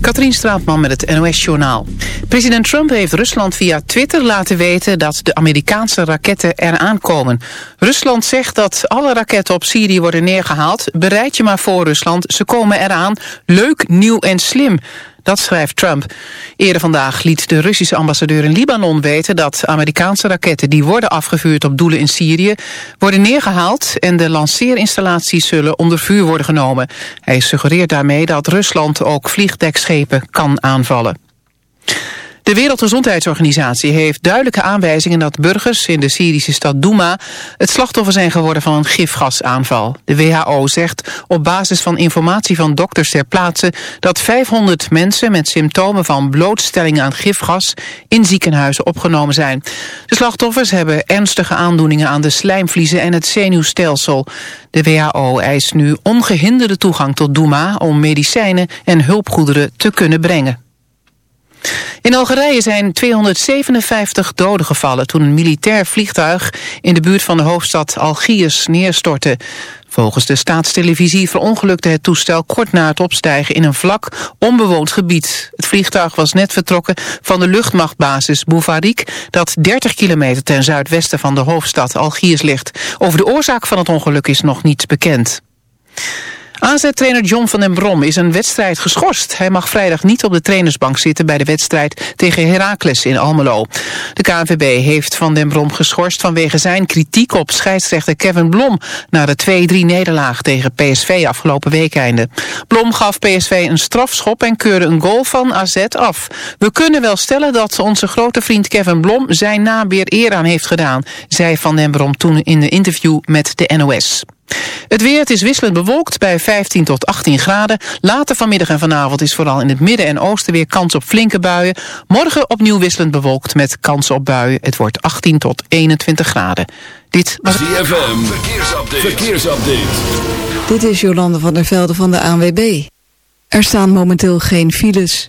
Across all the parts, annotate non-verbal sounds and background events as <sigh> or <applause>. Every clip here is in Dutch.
Katrien Straatman met het NOS-journaal. President Trump heeft Rusland via Twitter laten weten dat de Amerikaanse raketten eraan komen. Rusland zegt dat alle raketten op Syrië worden neergehaald. Bereid je maar voor Rusland, ze komen eraan. Leuk, nieuw en slim. Dat schrijft Trump. Eerder vandaag liet de Russische ambassadeur in Libanon weten dat Amerikaanse raketten die worden afgevuurd op doelen in Syrië worden neergehaald en de lanceerinstallaties zullen onder vuur worden genomen. Hij suggereert daarmee dat Rusland ook vliegdekschepen kan aanvallen. De Wereldgezondheidsorganisatie heeft duidelijke aanwijzingen dat burgers in de Syrische stad Douma het slachtoffer zijn geworden van een gifgasaanval. De WHO zegt op basis van informatie van dokters ter plaatse dat 500 mensen met symptomen van blootstelling aan gifgas in ziekenhuizen opgenomen zijn. De slachtoffers hebben ernstige aandoeningen aan de slijmvliezen en het zenuwstelsel. De WHO eist nu ongehinderde toegang tot Douma om medicijnen en hulpgoederen te kunnen brengen. In Algerije zijn 257 doden gevallen toen een militair vliegtuig in de buurt van de hoofdstad Algiers neerstortte. Volgens de staatstelevisie verongelukte het toestel kort na het opstijgen in een vlak onbewoond gebied. Het vliegtuig was net vertrokken van de luchtmachtbasis Bouvarik, dat 30 kilometer ten zuidwesten van de hoofdstad Algiers ligt. Over de oorzaak van het ongeluk is nog niets bekend. AZ-trainer John van den Brom is een wedstrijd geschorst. Hij mag vrijdag niet op de trainersbank zitten bij de wedstrijd tegen Heracles in Almelo. De KNVB heeft van den Brom geschorst vanwege zijn kritiek op scheidsrechter Kevin Blom na de 2-3 nederlaag tegen PSV afgelopen weekeinde. Blom gaf PSV een strafschop en keurde een goal van AZ af. We kunnen wel stellen dat onze grote vriend Kevin Blom zijn naam weer eer aan heeft gedaan, zei Van den Brom toen in een interview met de NOS. Het weer, het is wisselend bewolkt bij 15 tot 18 graden. Later vanmiddag en vanavond is vooral in het midden en oosten weer kans op flinke buien. Morgen opnieuw wisselend bewolkt met kans op buien. Het wordt 18 tot 21 graden. Dit was ZFM, verkeersupdate. verkeersupdate. Dit is Jolande van der Velde van de ANWB. Er staan momenteel geen files.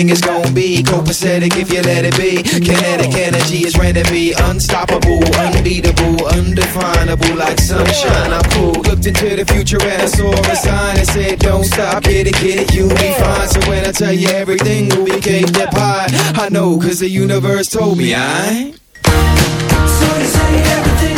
It's is gonna be copacetic if you let it be. Kinetic energy is ready to be unstoppable, unbeatable, undefinable, like sunshine. I'm cool. Looked into the future and I saw a sign and said, Don't stop, get it, get it, you'll be fine. So when I tell you everything, we became that pie. I know, cause the universe told me I. So you say everything.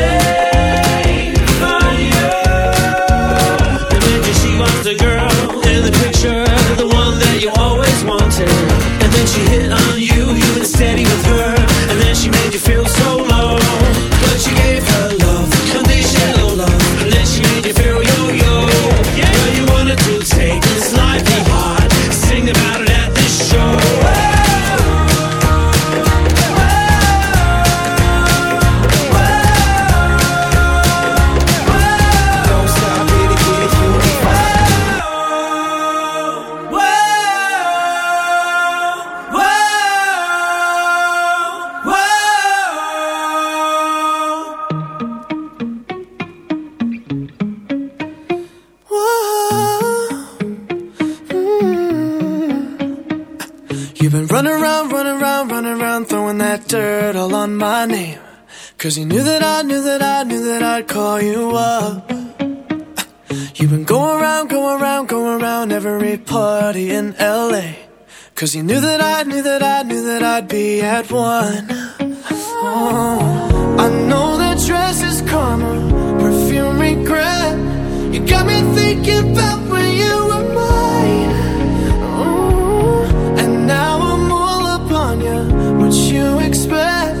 on my name. Cause you knew that I knew that I knew that I'd call you up. You've been going around, going around, going around every party in LA. Cause you knew that I knew that I knew that I'd be at one. Oh. I know that dress is karma, perfume regret. You got me thinking about when you were mine. Oh. And now I'm all up on what you expect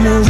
wanna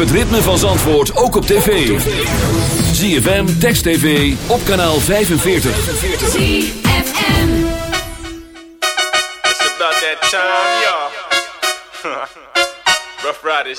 het ritme van Zandvoort ook op tv. ZFM, Text TV, op kanaal 45. It's about that time, y'all. <laughs> Rough Riders.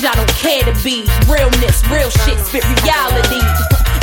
I don't care to be. Realness, real shit, spit reality.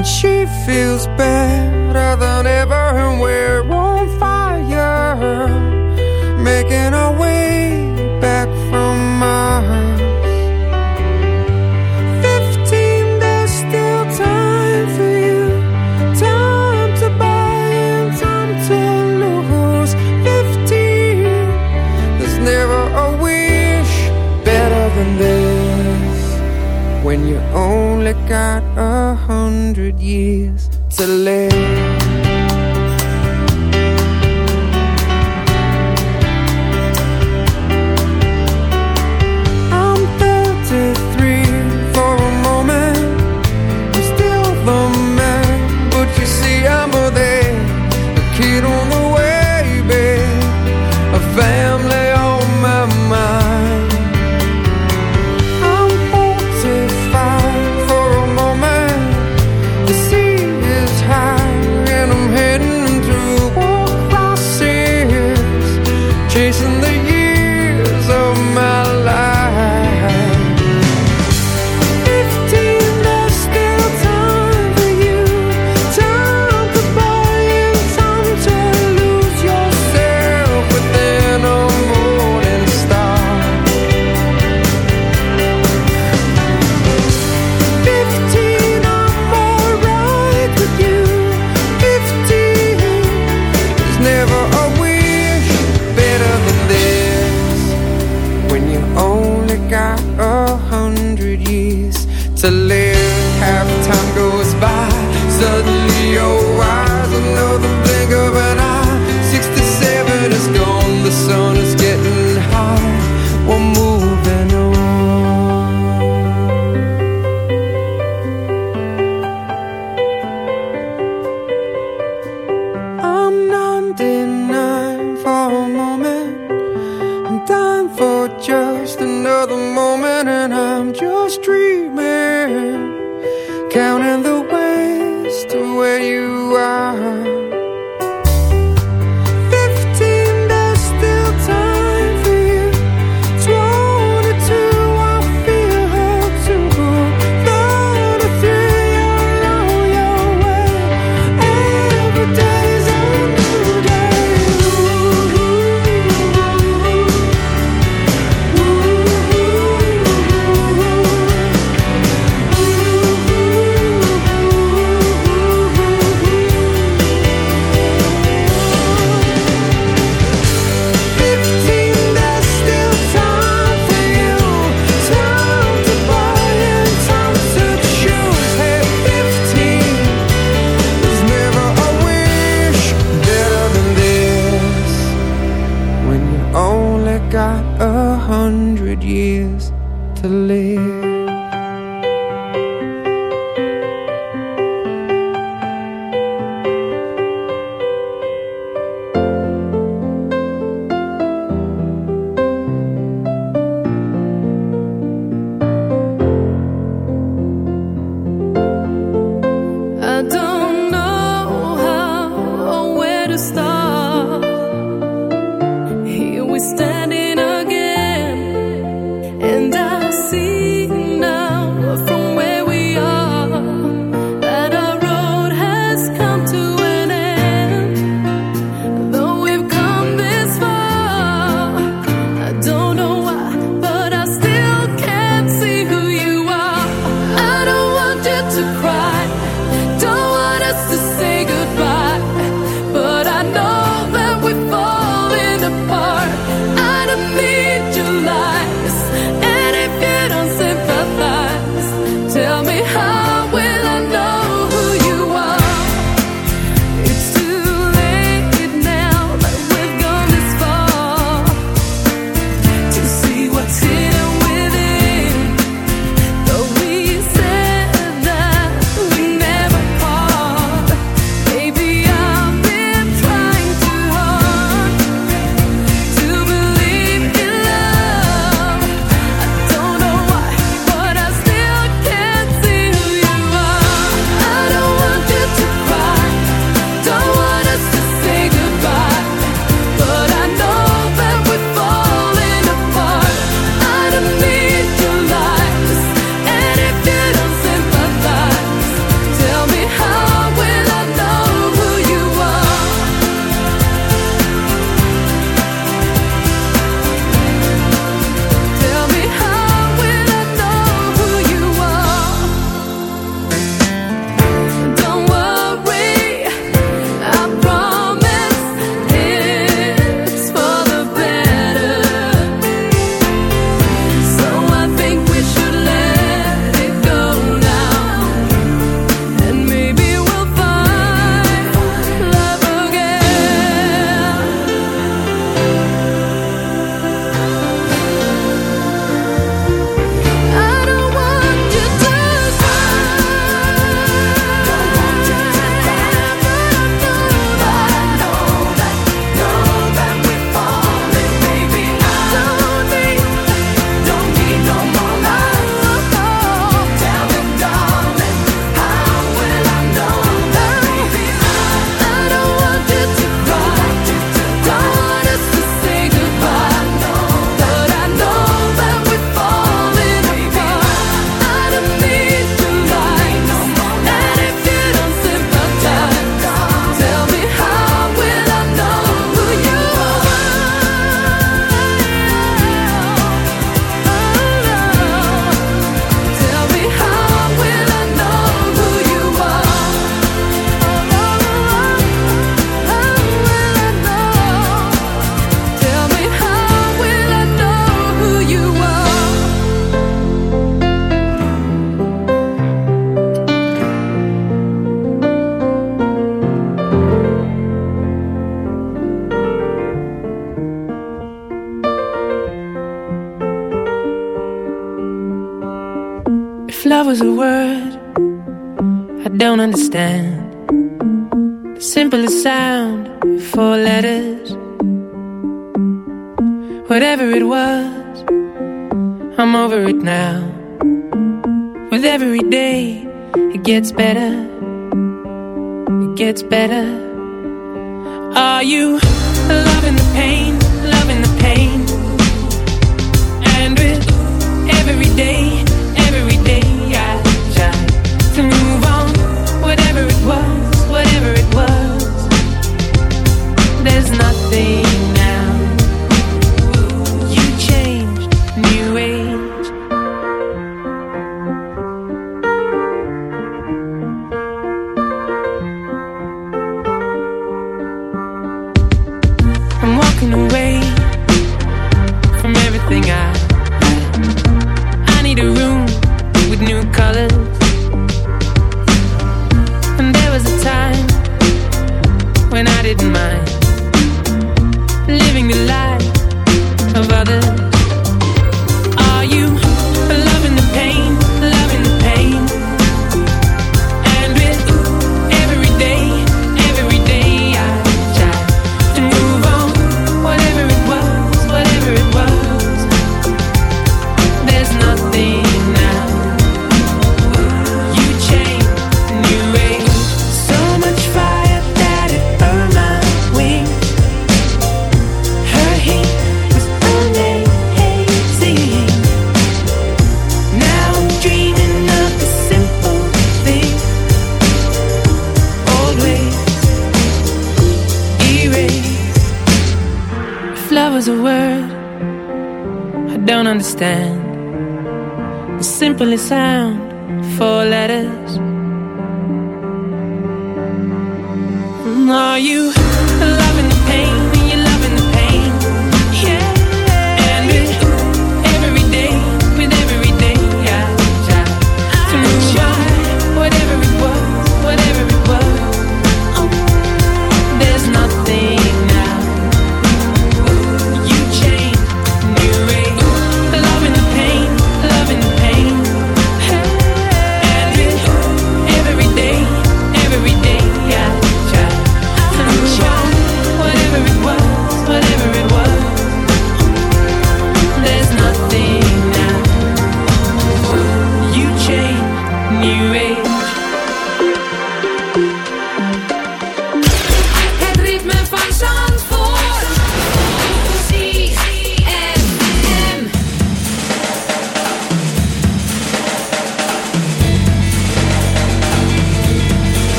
and she feels better than ever, and we're on fire, making our way back from Mars. Fifteen, there's still time for you, time to buy and time to lose. Fifteen, there's never a wish better than this when you only got a years to live.